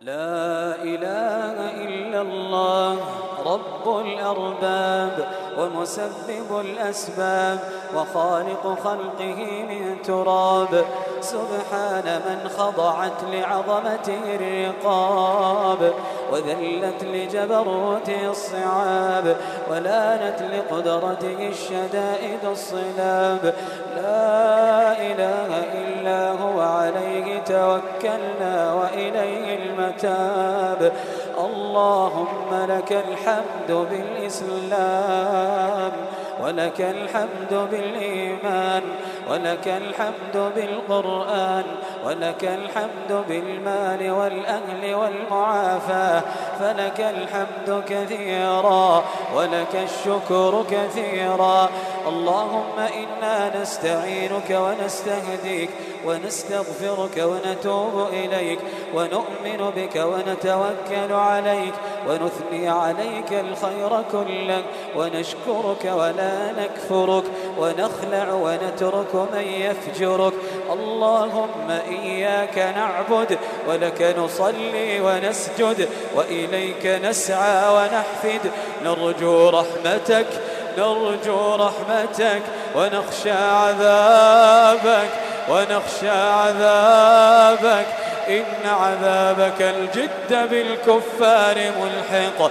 لا إله إلا الله رب الأرباب ومسبب الأسباب وخالق خلقه من تراب. سبحان من خضعت لعظمته الرقاب. وذلت لجبروته الصعاب ولانت لقدرته الشدائد الصلاب. لا إله إلا هو عليه توكلنا وإليه المتاب. اللهم لك الحمد بالإسلام. ولك الحمد بالإيمان ولك الحمد بالقرآن ولك الحمد بالمال والأهل والمعافاة فلك الحمد كثيرا ولك الشكر كثيرا. اللهم إنا نستعينك ونستهديك ونستغفرك ونتوب إليك ونؤمن بك ونتوكل عليك ونثني عليك الخير كله ونشكرك ولا نكفرك ونخلع ونترك من يفجرك. اللهم إياك نعبد ولك نصلي ونسجد وإليك نسعى ونحفد. نرجو رحمتك نرجو رحمتك ونخشى عذابك ونخشى عذابك. إن عذابك الجد بالكفار ملحق.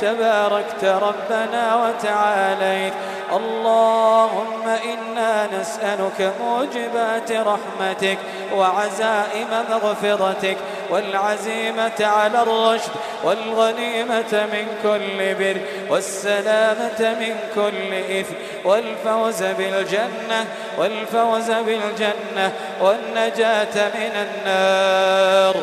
تباركت ربنا وتعاليت. اللهم إنا نسألك موجبات رحمتك وعزائم مغفرتك والعزيمة على الرشد والغنيمة من كل بر والسلامة من كل إثم والفوز بالجنة والفوز بالجنة والنجاة من النار.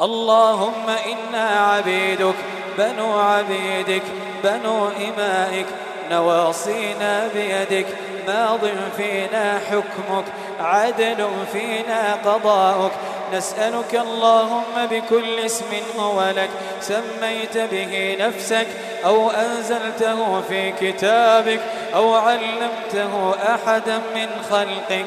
اللهم إنا عبيدك بنو عبيدك بنو إمائك نواصينا بيدك ماض فينا حكمك عدل فينا قضاؤك. نسألك اللهم بكل اسم هو لك سميت به نفسك أو أنزلته في كتابك أو علمته أحدا من خلقك.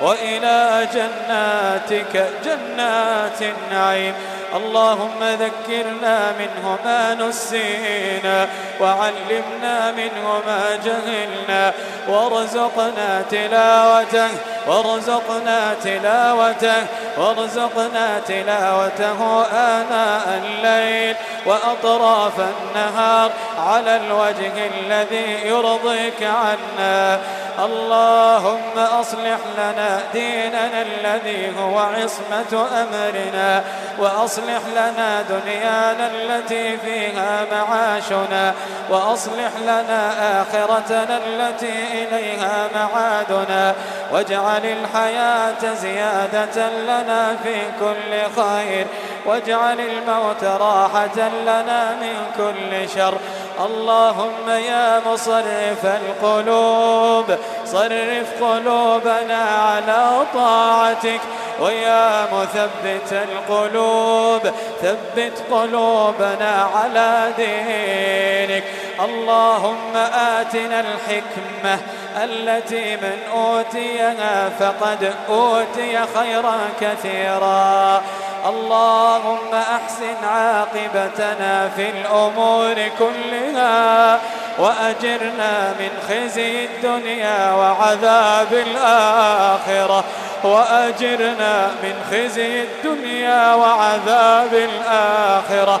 وإلى جناتك جنات النعيم. اللهم ذكرنا منه ما نسينا وعلمنا منه ما جهلنا وارزقنا تلاوته وارزقنا تلاوته وارزقنا تلاوته آناء الليل وأطراف النهار على الوجه الذي يرضيك عنا. اللهم أصلح لنا ديننا الذي هو عصمة أمرنا وأصلح لنا دنيانا التي فيها معاشنا وأصلح لنا آخرتنا التي إليها معادنا واجعل الحياة زيادة لنا في كل خير. واجعل الموت راحة لنا من كل شر. اللهم يا مصرف القلوب صرف قلوبنا على طاعتك. ويا مثبت القلوب ثبت قلوبنا على دينك. اللهم آتنا الحكمة التي من أوتيها فقد أوتي خيرا كثيرا. اللهم أحسن عاقبتنا في الأمور كلها وأجرنا من خزي الدنيا وعذاب الآخرة وأجرنا من خزي الدنيا وعذاب الآخرة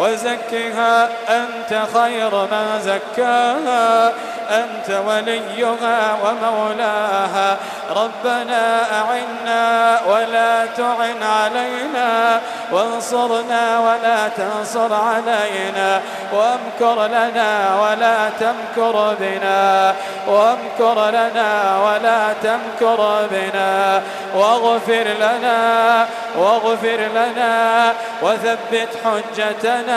وزكها أنت خير من زكاها أنت وليها ومولاها. ربنا أعنا ولا تعن علينا وانصرنا ولا تنصر علينا. وامكر لنا ولا تمكر بنا. وامكر لنا ولا تمكر بنا. واغفر لنا واغفر لنا وثبت حجتنا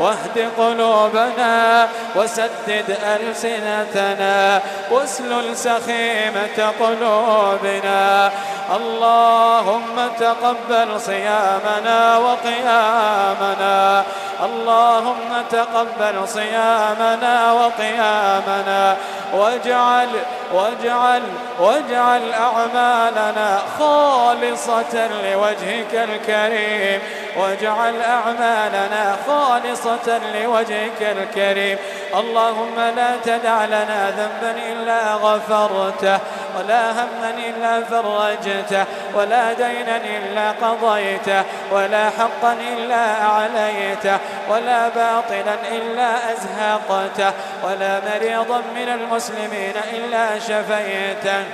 واهد قلوبنا وسدد ألسنتنا واسلل سخيمة قلوبنا. اللهم تقبل صيامنا وقيامنا. اللهم تقبل صيامنا وقيامنا واجعل واجعل واجعل أعمالنا خالصة لوجهك الكريم. واجعل أعمالنا خالصة لوجهك الكريم. اللهم لا تدع لنا ذنبا إلا غفرته. ولا هما إلا فرجته ولا دينا إلا قضيته ولا حقا إلا أعليته ولا باطلا إلا أزهقته ولا مريضا من المسلمين إلا شفيته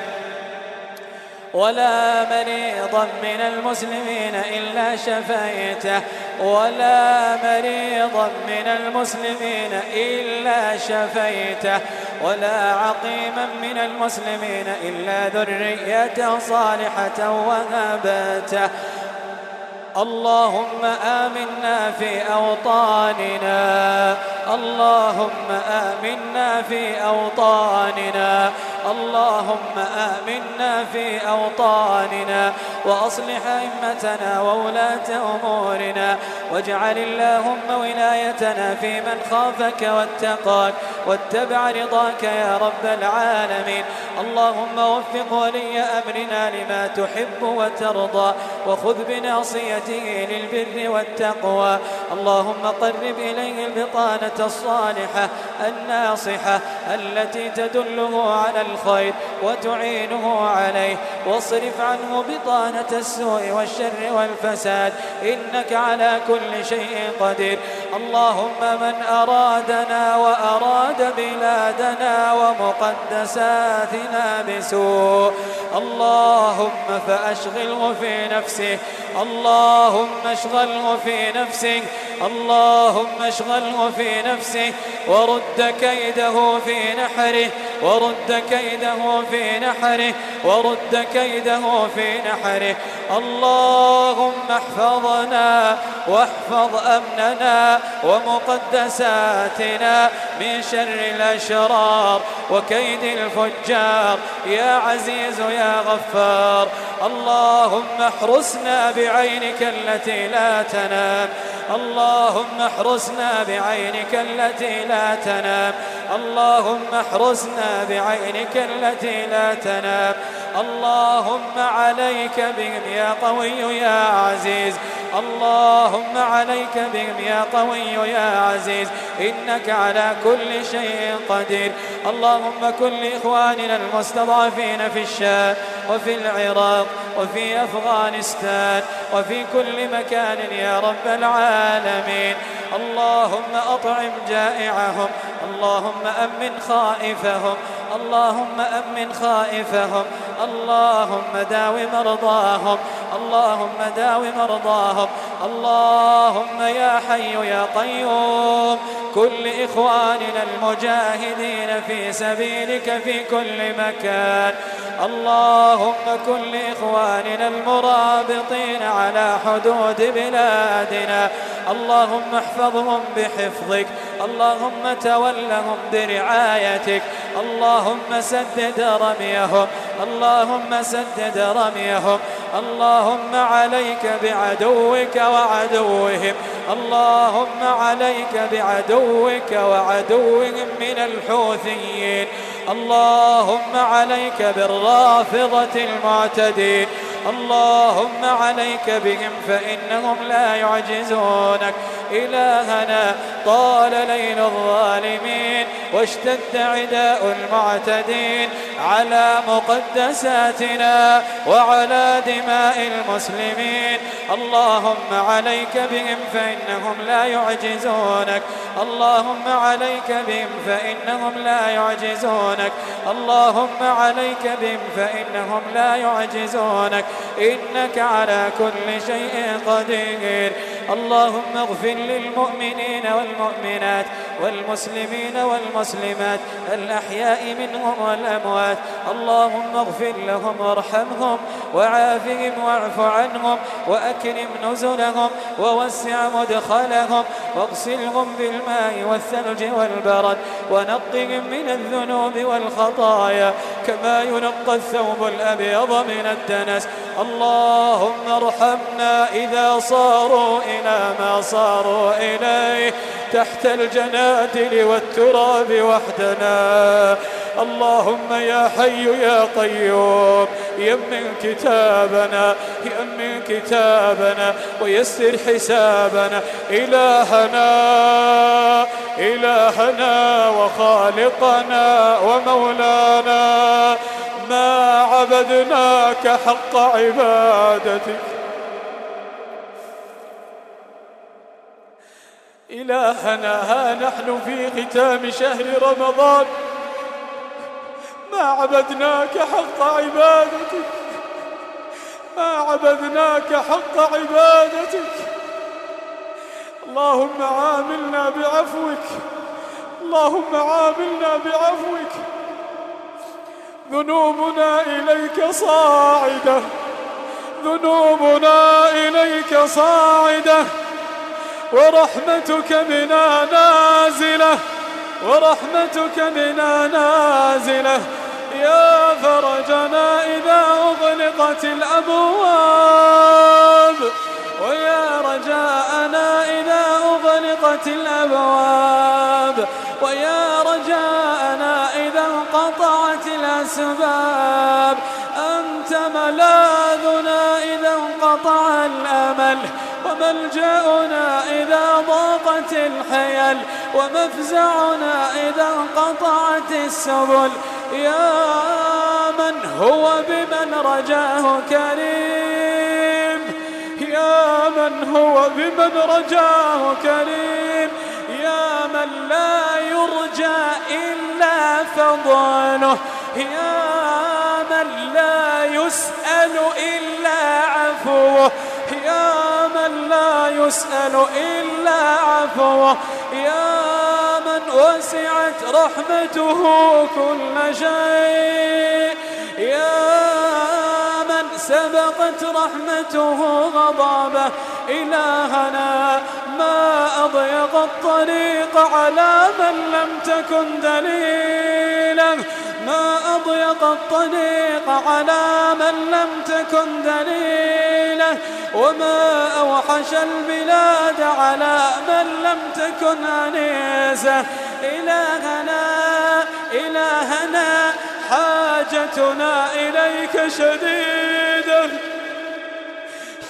ولا مريضا من المسلمين إلا شفيته ولا مريضا من المسلمين إلا شفيته ولا عقيما من المسلمين إلا ذرية صالحة وهبته اللهم آمنا في أوطاننا. اللهم آمنا في أوطاننا. اللهم آمنا في أوطاننا. وأصلح أئمتنا وولاة أمورنا. واجعل اللهم ولايتنا في من خافك واتقاك. واتبع رضاك يا رب العالمين. اللهم وفق ولي أمرنا لما تحب وترضى. وخذ بناصيته للبر والتقوى. اللهم قرب إليه البطانة الصالحة الناصحة التي تدله على الخير وتعينه عليه. واصرف عنه بطانة السوء والشر والفساد. إنك على كل شيء قدير. اللهم من أرادنا وأراد بلادنا ومقدساتنا بسوء. اللهم فأشغله في نفسه اللهم اشغله في نفسه. اللهم اشغله في نفسه. ورد كيده في نحره. ورد كيده في نحره ورد كيده في نحره. اللهم احفظنا واحفظ أمننا ومقدساتنا من شر الأشرار وكيد الفجار. يا عزيز يا غفار اللهم احرسنا بعينك التي لا تنام. اللهم احرسنا بعينك التي لا تنام. اللهم احرسنا بعينك التي لا تنام. اللهم عليك بهم يا قوي يا عزيز. اللهم عليك بهم يا قوي يا عزيز. إنك على كل شيء قدير. اللهم كن لإخواننا المستضعفين في الشام وفي العراق وفي أفغانستان وفي كل مكان يا رب العالمين. اللهم أطعم جائعهم اللهم أمن خائفهم اللهم أمن خائفهم اللهم داو مرضاهم اللهم داو مرضاهم اللهم يا حي يا قيوم كل إخواننا المجاهدين في سبيلك في كل مكان اللهم كل إخواننا المرابطين على حدود بلادنا. اللهم احفظهم بحفظك. اللهم تولهم برعايتك. اللهم سدد رميهم. اللهم سدد رميهم. اللهم عليك بعدوك وعدوهم. اللهم عليك بعدوك وعدوهم من الحوثيين. اللهم عليك بالرافضة المعتدين. اللهم عليك بهم فإنهم لا يعجزونك. إلهنا طال ليل الظالمين واشتد عداء المعتدين على مقدساتنا وعلى دماء المسلمين. اللهم عليك بهم فإنهم لا يعجزونك. اللهم عليك بهم فإنهم لا يعجزونك. اللهم عليك بهم فإنهم لا يعجزونك. إنك على كل شيء قدير. اللهم اغفر للمؤمنين والمؤمنات والمسلمين والمسلمات الأحياء منهم والأموات اللهم اغفر لهم وارحمهم وعافهم واعف عنهم وأكرم نزلهم ووسع مدخلهم واغسلهم بالماء والثلج والبرد ونقهم من الذنوب والخطايا كما ينقى الثوب الأبيض من الدنس. اللهم ارحمنا إذا صاروا إلى ما صاروا إليه. تحت الجنادل والتراب وحدنا. اللهم يا حي يا قيوم يمن كتابنا يمن كتابنا ويسر حسابنا. إلهنا إلهنا وخالقنا ومولانا. ما عبدناك حق عبادتك. إلهنا ها نحن في ختام شهر رمضان. ما عبدناك حق عبادتك. ما عبدناك حق عبادتك. اللهم عاملنا بعفوك. اللهم عاملنا بعفوك. ذنوبنا إليك صاعدة. ذنوبنا إليك صاعدة. ورحمتك بنا نازلة ورحمتك بنا نازلة. يا فرجنا إذا أغلقت الأبواب ويا رجاءنا إذا أغلقت الأبواب ويا رجاءنا إذا انقطعت الأسباب. أنت ملاذنا إذا انقطع الأمل وملجأنا إذا ضاقت الحيل ومفزعنا إذا انقطعت السبل. يا من هو بمن رجاه كريم. يا من هو بمن رجاه كريم. يا من لا يرجى إلا فضله. يا من لا يسأل إلا يسأل إلا عفوه. يا من وسعت رحمته كل شيء. يا من سبقت رحمته غضبه. إلهنا ما أضيق الطريق على من لم تكن دليلا. ما أضيق الطريق على من لم تكن دليلا. وما أوحش البلاد على من لم تكن أنيسة. إلهنا إلهنا حاجتنا إليك شديدة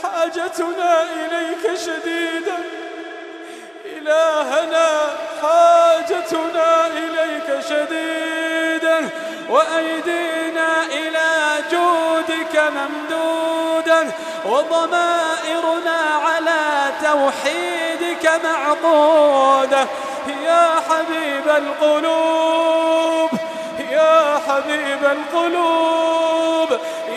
حاجتنا إليك شديدة إلهنا حاجتنا إليك شديدة وأيدينا إلى جودك ممدودة وضمائرنا على توحيدك معقودة يا حبيب القلوب يا حبيب القلوب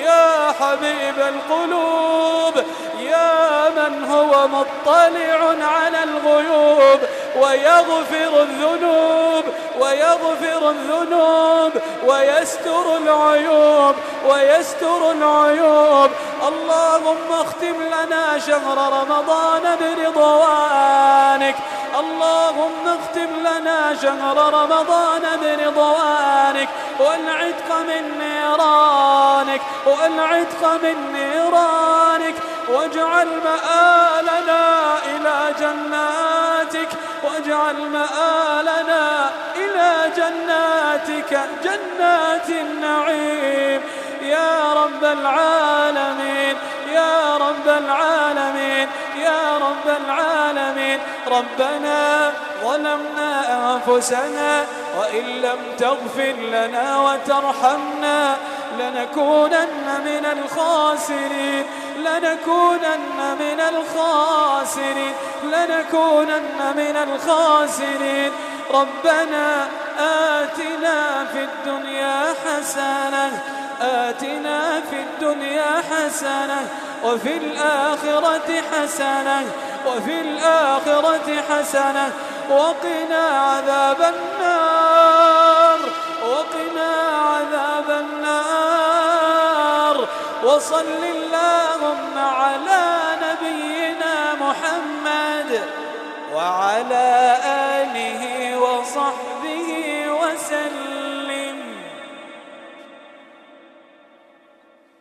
يا حبيب القلوب يا من هو مطلع على الغيوب ويغفر الذنوب ويغفر الذنوب ويستر العيوب ويستر العيوب. اللهم اختم لنا شهر رمضان برضوانك. اللهم اختم لنا شهر رمضان برضوانك. والعتق من نيرانك والعتق من نيرانك. واجعل مآلنا إلى جناتك. واجعل مآلنا إلى جناتك. جنات النعيم. يا رب العالمين. يا رب العالمين يا رب العالمين. ربنا ظلمنا أنفسنا وإن لم تغفر لنا وترحمنا لنكونن من الخاسرين لنكونن من الخاسرين لنكونن من الخاسرين. ربنا آتنا في الدنيا حسنة آتنا في الدنيا حسنة وفي الآخرة حسنة وفي الآخرة حسنة وقنا عذاب النار وقنا عذاب النار وصل اللهم على نبينا محمد وعلى آله